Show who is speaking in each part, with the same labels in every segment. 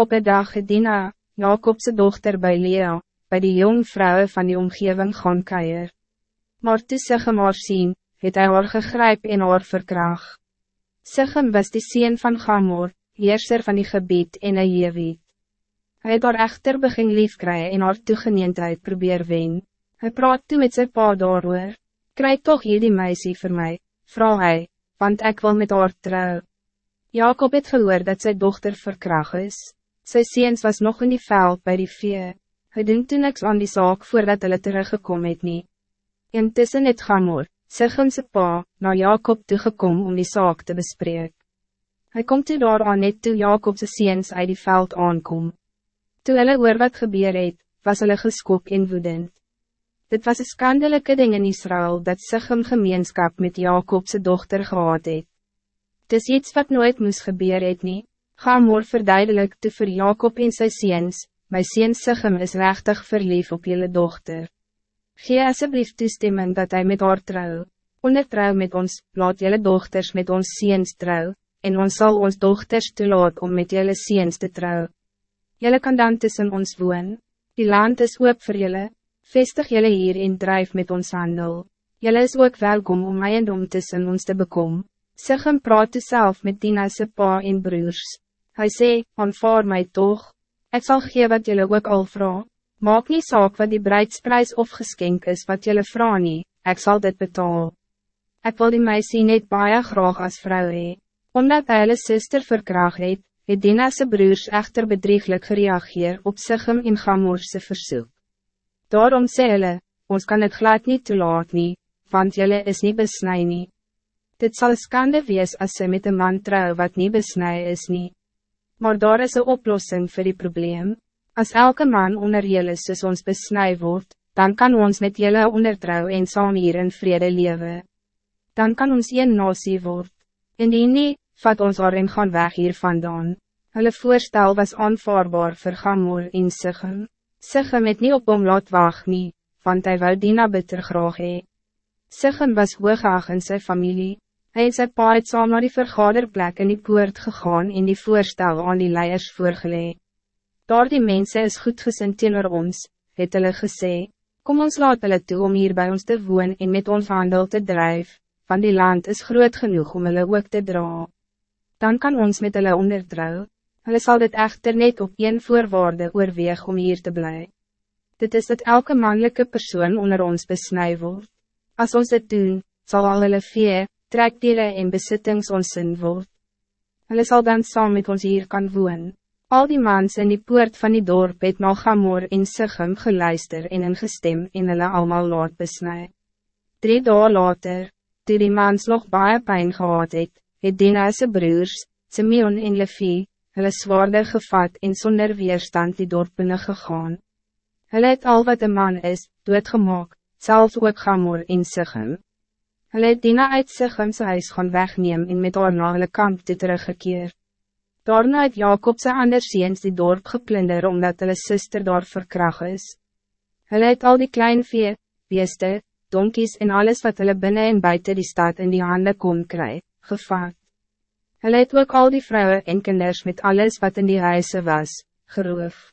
Speaker 1: Op een dag het Dina, Jacobse dochter bij Lea, bij die jong vrouwen van die omgeving gaan keier. Maar toe Sichem haar sien, het hy haar gegryp en haar verkraag. Sichem was die sien van Gamor, heerser van die gebied en een jewiet. Hij het haar echter begin liefkry en haar toegeneendheid probeer wen. Hij praat toe met sy pa daarover. Kry toch hier die meisie voor mij, vrouw hij, want ik wil met haar trouw. Jacob het gehoor dat zijn dochter verkracht is. Sy seens was nog in die veld bij die vee. Hy doen toe niks aan die zaak voordat hulle teruggekom het nie. Intussen het Gamor, Sichemse pa, naar Jacob toegekom om die zaak te bespreken. Hij komt toe daar aan net toe Jacobse seens uit die veld aankom. Toe hulle oor wat gebeur het, was hulle geskok en woedend. Dit was een skandelijke ding in Israël dat Sichem gemeenschap met Jacobse dochter gehad het. Het is iets wat nooit moest gebeuren het nie. Gamor verduidelik te vir Jacob en sy seens, my seens Sichem is rechtig verlief op jullie dochter. Gee asseblief toestemming dat hij met haar trouw. Ondertrouw met ons, laat jullie dochters met ons seens trouw, en ons zal ons dochters toelaat om met jullie seens te trouw. Jullie kan dan tussen ons woon, die land is oop voor jullie, vestig jullie hier en drijf met ons handel. Jullie is ook welkom om mij en om tussen ons te bekom. Sichem praat zelf met Dina's pa en broers. Hij zei, aanvaar mij toch, ik zal geven wat jullie ook al vragen. Maak niet saak wat die bruidsprijs of geschenk is wat jullie vragen nie, ik zal dit betalen. Ik wil die meisie net baie graag als vrouw hee. Omdat hy hulle sister verkraag het, het Dina's broers echter bedrieglijk gereageerd op Sichem en Gamorse verzoek. Daarom sê hulle, ons kan het glad niet toelaat nie, want jullie is niet besnij nie. Dit zal skande wees als ze met een man trouw wat niet besnij is niet. Maar daar is een oplossing voor die probleem. Als elke man onder jullie soos ons besnij wordt, dan kan ons met jullie ondertrouw en saam hier in vrede leven. Dan kan ons een nasie word. Indien nie, vat ons ar en gaan weg hier vandaan. Hulle voorstel was aanvaarbaar vir Gamor en Sichem. Sichem het nie op hom laat wacht nie, want hy wou Dina bitter graag hee. Sichem was hooghaag in zijn familie. Hij en sy pa het saam na die vergaderplek in die poort gegaan en die voorstel aan die leiers voorgeleid. Daar die mense is goed gesind teenoor ons, het hulle gesê, kom ons laat hulle toe om hier bij ons te woon en met ons handel te drijven, van die land is groot genoeg om hulle ook te dra. Dan kan ons met hulle onderdrou, hulle sal dit echter net op een voorwaarde oorweeg om hier te blijven. Dit is dat elke mannelijke persoon onder ons besnij wordt. Als ons dit doen, zal al hulle vee, trekdieren en besittings ons sin word. Hulle sal dan saam met ons hier kan woon. Al die mans in die poort van die dorp het na Gamor en Sichem geluister en ingestem en hulle allemaal laat besnij. Drie dagen later, toe die mans nog baie pijn gehad het, het Dina'se broers, Simeon en Levi, hulle zwaarder gevat en zonder weerstand die dorp binnen gegaan. Hulle het al wat een man is, doodgemaak, zelfs ook Gamor en Sichem. Hulle het Dina uit Sichemse huis gaan wegneem en met haar na hulle kamp toe teruggekeer. Daarna het Jacob sy ander seens die dorp geplunder omdat hulle sister daar verkracht is. Hulle het al die klein vee, beeste, donkies en alles wat hulle binnen en buiten die stad in die handen kon kry, gevaat. Hulle het ook al die vrouwen en kinders met alles wat in die huise was, geroof.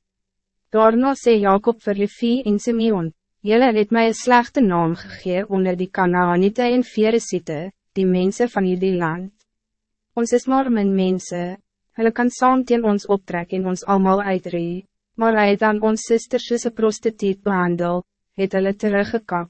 Speaker 1: Daarna sê Jacob vir Levi en Simeon, Jelle het mij een slechte naam gegeven onder die Kanaanite en Veresite, die mensen van jullie land. Ons is maar mijn mensen, hulle kan saam teen ons optrek en ons allemaal uitree, maar hij het dan ons sister soos een prostituut behandel, het hulle teruggekap.